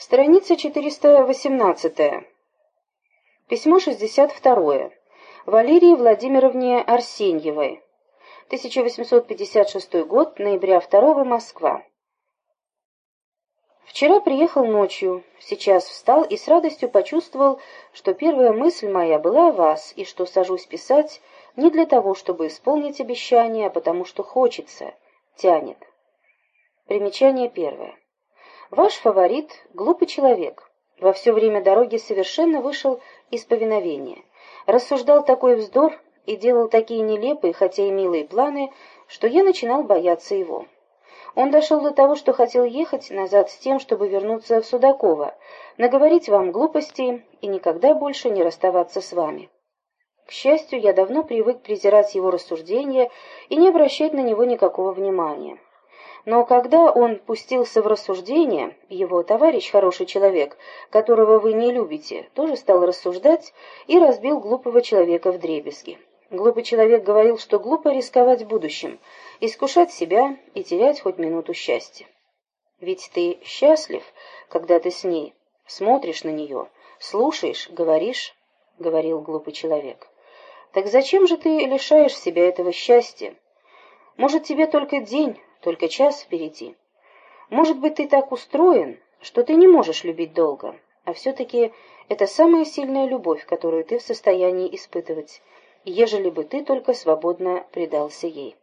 Страница 418. Письмо 62. Валерии Владимировне Арсеньевой. 1856 год, ноября 2 Москва. Вчера приехал ночью, сейчас встал и с радостью почувствовал, что первая мысль моя была о вас, и что сажусь писать не для того, чтобы исполнить обещание, а потому что хочется, тянет. Примечание первое. Ваш фаворит — глупый человек. Во все время дороги совершенно вышел из повиновения. Рассуждал такой вздор и делал такие нелепые, хотя и милые планы, что я начинал бояться его. Он дошел до того, что хотел ехать назад с тем, чтобы вернуться в Судаково, наговорить вам глупостей и никогда больше не расставаться с вами. К счастью, я давно привык презирать его рассуждения и не обращать на него никакого внимания. Но когда он пустился в рассуждение, его товарищ, хороший человек, которого вы не любите, тоже стал рассуждать и разбил глупого человека в дребезги. Глупый человек говорил, что глупо рисковать будущим, искушать себя и терять хоть минуту счастья. Ведь ты счастлив, когда ты с ней, смотришь на нее, слушаешь, говоришь, — говорил глупый человек. Так зачем же ты лишаешь себя этого счастья? Может, тебе только день, только час впереди. Может быть, ты так устроен, что ты не можешь любить долго, а все-таки это самая сильная любовь, которую ты в состоянии испытывать, ежели бы ты только свободно предался ей.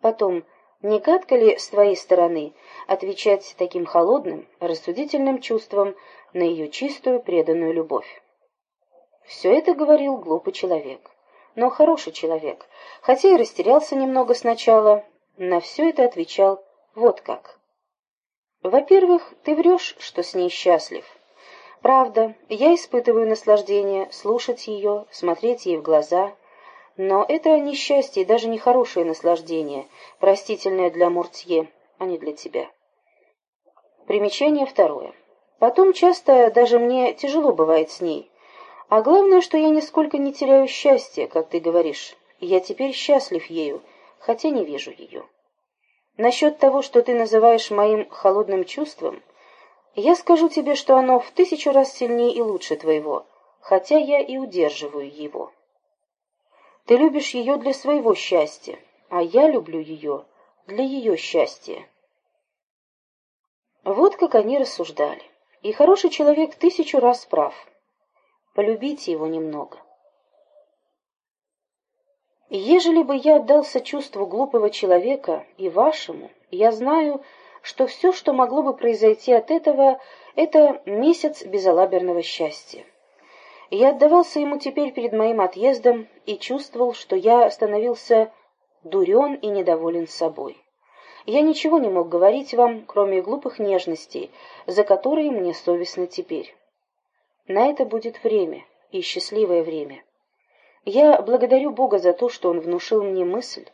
Потом, не гадко ли с твоей стороны отвечать таким холодным, рассудительным чувством на ее чистую преданную любовь? Все это говорил глупый человек, но хороший человек, хотя и растерялся немного сначала, на все это отвечал вот как. Во-первых, ты врешь, что с ней счастлив. Правда, я испытываю наслаждение слушать ее, смотреть ей в глаза, но это не счастье и даже не хорошее наслаждение, простительное для Муртье, а не для тебя. Примечание второе. Потом часто даже мне тяжело бывает с ней. А главное, что я нисколько не теряю счастья, как ты говоришь. Я теперь счастлив ею, хотя не вижу ее. Насчет того, что ты называешь моим холодным чувством, я скажу тебе, что оно в тысячу раз сильнее и лучше твоего, хотя я и удерживаю его. Ты любишь ее для своего счастья, а я люблю ее для ее счастья. Вот как они рассуждали. И хороший человек тысячу раз прав. Полюбите его немного. Ежели бы я отдался чувству глупого человека и вашему, я знаю, что все, что могло бы произойти от этого, это месяц безалаберного счастья. Я отдавался ему теперь перед моим отъездом и чувствовал, что я становился дурен и недоволен собой. Я ничего не мог говорить вам, кроме глупых нежностей, за которые мне совестно теперь. На это будет время, и счастливое время. Я благодарю Бога за то, что Он внушил мне мысль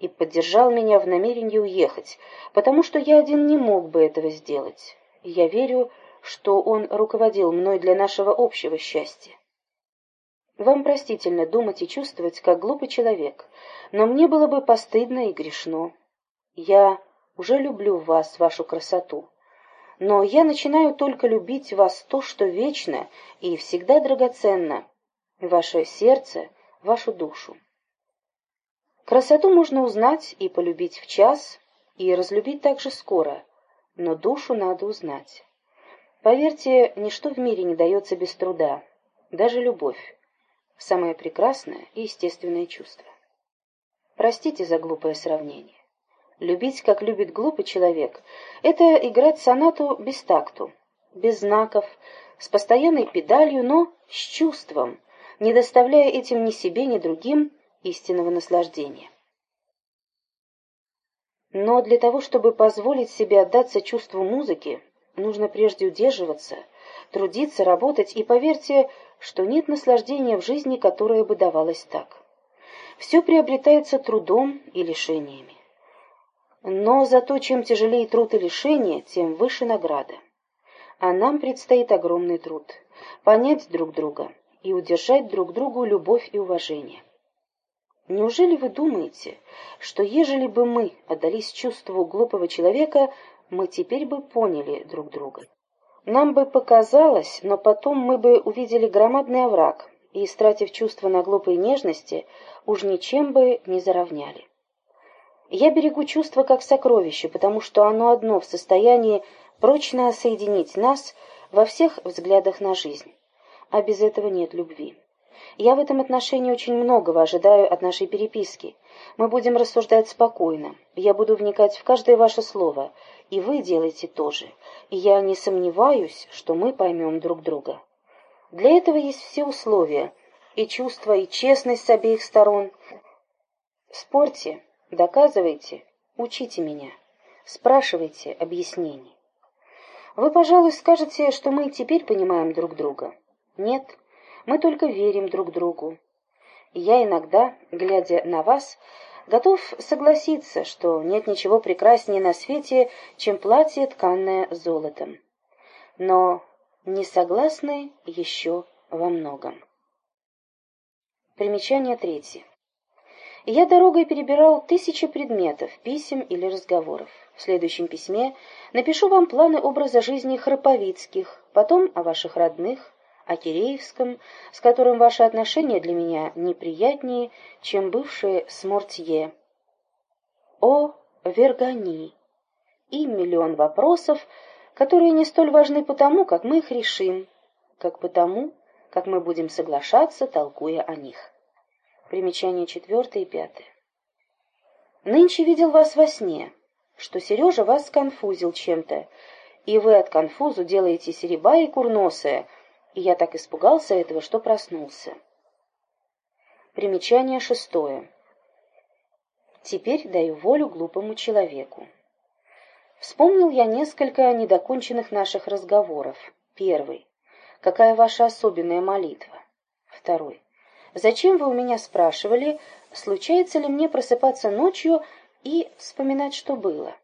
и поддержал меня в намерении уехать, потому что я один не мог бы этого сделать. Я верю, что Он руководил мной для нашего общего счастья. Вам простительно думать и чувствовать, как глупый человек, но мне было бы постыдно и грешно. Я уже люблю вас, вашу красоту, но я начинаю только любить вас то, что вечно и всегда драгоценно, ваше сердце, вашу душу. Красоту можно узнать и полюбить в час, и разлюбить также скоро, но душу надо узнать. Поверьте, ничто в мире не дается без труда, даже любовь, самое прекрасное и естественное чувство. Простите за глупое сравнение. Любить, как любит глупый человек, это играть сонату без такту, без знаков, с постоянной педалью, но с чувством, не доставляя этим ни себе, ни другим истинного наслаждения. Но для того, чтобы позволить себе отдаться чувству музыки, нужно прежде удерживаться, трудиться, работать, и поверьте, что нет наслаждения в жизни, которое бы давалось так. Все приобретается трудом и лишениями. Но зато чем тяжелее труд и лишение, тем выше награда. А нам предстоит огромный труд — понять друг друга, и удержать друг другу любовь и уважение. Неужели вы думаете, что ежели бы мы отдались чувству глупого человека, мы теперь бы поняли друг друга. Нам бы показалось, но потом мы бы увидели громадный овраг, и, истратив чувство на глупой нежности, уж ничем бы не заровняли. Я берегу чувство как сокровище, потому что оно одно в состоянии прочно соединить нас во всех взглядах на жизнь. А без этого нет любви. Я в этом отношении очень многого ожидаю от нашей переписки. Мы будем рассуждать спокойно. Я буду вникать в каждое ваше слово, и вы делаете то же. И я не сомневаюсь, что мы поймем друг друга. Для этого есть все условия, и чувство, и честность с обеих сторон. Спорьте, доказывайте, учите меня, спрашивайте объяснений. Вы, пожалуй, скажете, что мы теперь понимаем друг друга. Нет, мы только верим друг другу. Я иногда, глядя на вас, готов согласиться, что нет ничего прекраснее на свете, чем платье, тканное золотом. Но не согласны еще во многом. Примечание третье. Я дорогой перебирал тысячи предметов, писем или разговоров. В следующем письме напишу вам планы образа жизни Храповицких, потом о ваших родных, о Киреевском, с которым ваши отношения для меня неприятнее, чем бывшие с Мортье, о Вергани и миллион вопросов, которые не столь важны потому, как мы их решим, как потому, как мы будем соглашаться, толкуя о них. Примечание четвертое и пятое. Нынче видел вас во сне, что Сережа вас сконфузил чем-то, и вы от конфузу делаете сереба и курносая, и я так испугался этого, что проснулся. Примечание шестое. Теперь даю волю глупому человеку. Вспомнил я несколько недоконченных наших разговоров. Первый. Какая ваша особенная молитва? Второй. Зачем вы у меня спрашивали, случается ли мне просыпаться ночью и вспоминать, что было?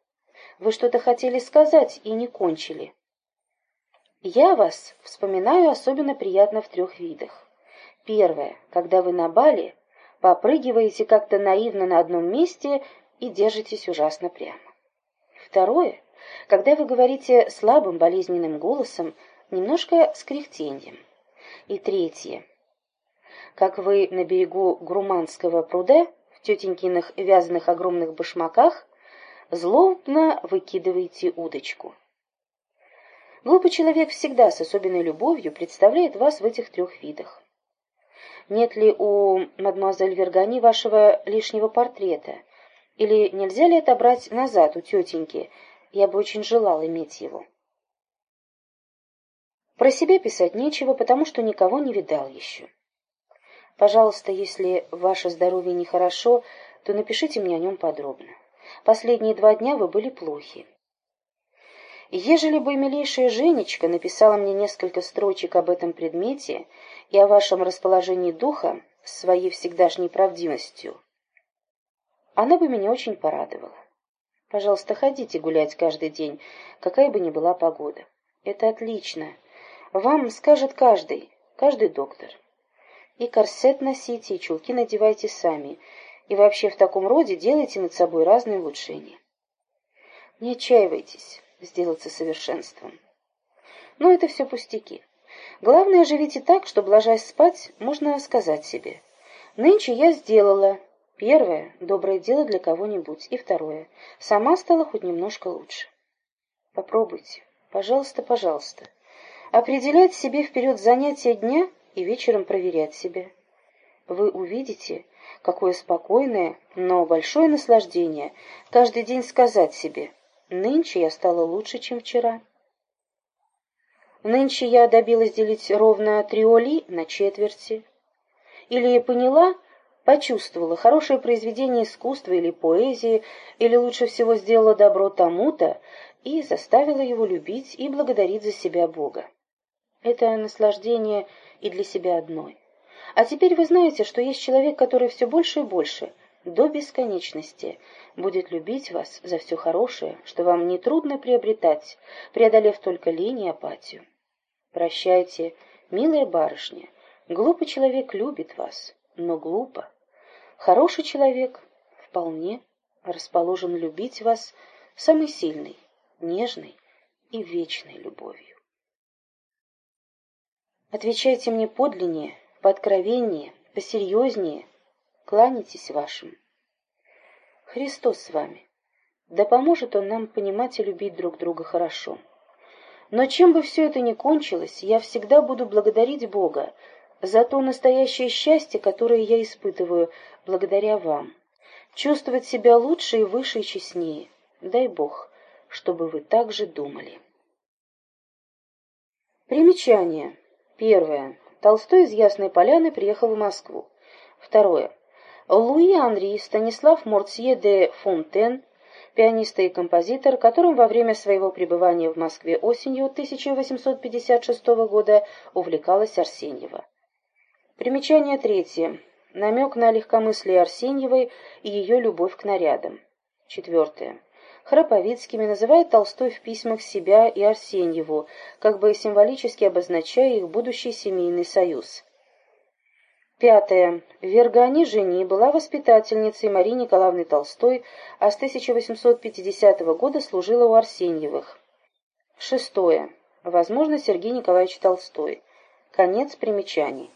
Вы что-то хотели сказать и не кончили. Я вас вспоминаю особенно приятно в трех видах. Первое, когда вы на бале, попрыгиваете как-то наивно на одном месте и держитесь ужасно прямо. Второе, когда вы говорите слабым болезненным голосом, немножко с кряхтеньем. И третье, как вы на берегу Груманского пруда в тетенькиных вязаных огромных башмаках злобно выкидываете удочку. Глупый человек всегда с особенной любовью представляет вас в этих трех видах. Нет ли у мадемуазель Вергани вашего лишнего портрета? Или нельзя ли отобрать назад у тетеньки? Я бы очень желал иметь его. Про себя писать нечего, потому что никого не видал еще. Пожалуйста, если ваше здоровье нехорошо, то напишите мне о нем подробно. Последние два дня вы были плохи. Ежели бы милейшая Женечка написала мне несколько строчек об этом предмете и о вашем расположении духа с своей всегдашней правдивостью, она бы меня очень порадовала. Пожалуйста, ходите гулять каждый день, какая бы ни была погода. Это отлично. Вам скажет каждый, каждый доктор. И корсет носите, и чулки надевайте сами, и вообще в таком роде делайте над собой разные улучшения. Не отчаивайтесь сделаться совершенством. Но это все пустяки. Главное, живите так, чтобы, ложась спать, можно сказать себе. Нынче я сделала. Первое — доброе дело для кого-нибудь. И второе — сама стала хоть немножко лучше. Попробуйте. Пожалуйста, пожалуйста. Определять себе вперед занятия дня и вечером проверять себя. Вы увидите, какое спокойное, но большое наслаждение каждый день сказать себе — Нынче я стала лучше, чем вчера. Нынче я добилась делить ровно триоли на четверти. Или поняла, почувствовала хорошее произведение искусства или поэзии, или лучше всего сделала добро тому-то и заставила его любить и благодарить за себя Бога. Это наслаждение и для себя одной. А теперь вы знаете, что есть человек, который все больше и больше, до бесконечности, будет любить вас за все хорошее, что вам не трудно приобретать, преодолев только лень и апатию. Прощайте, милая барышня, глупый человек любит вас, но глупо. Хороший человек вполне расположен любить вас самый сильный, нежной и вечной любовью. Отвечайте мне подлиннее, пооткровеннее, посерьезнее, кланяйтесь вашим. Христос с вами. Да поможет Он нам понимать и любить друг друга хорошо. Но чем бы все это ни кончилось, я всегда буду благодарить Бога за то настоящее счастье, которое я испытываю благодаря вам. Чувствовать себя лучше и выше и честнее. Дай Бог, чтобы вы так же думали. Примечание. Первое. Толстой из Ясной Поляны приехал в Москву. Второе. Луи Анри Станислав Мортье де Фонтен, пианист и композитор, которым во время своего пребывания в Москве осенью 1856 года увлекалась Арсеньева. Примечание третье. Намек на легкомыслие Арсеньевой и ее любовь к нарядам. Четвертое. Храповицкими называет Толстой в письмах себя и Арсеньеву, как бы символически обозначая их будущий семейный союз. Пятое. Вергани Жени была воспитательницей Марии Николаевны Толстой, а с 1850 года служила у Арсеньевых. Шестое. Возможно, Сергей Николаевич Толстой. Конец примечаний.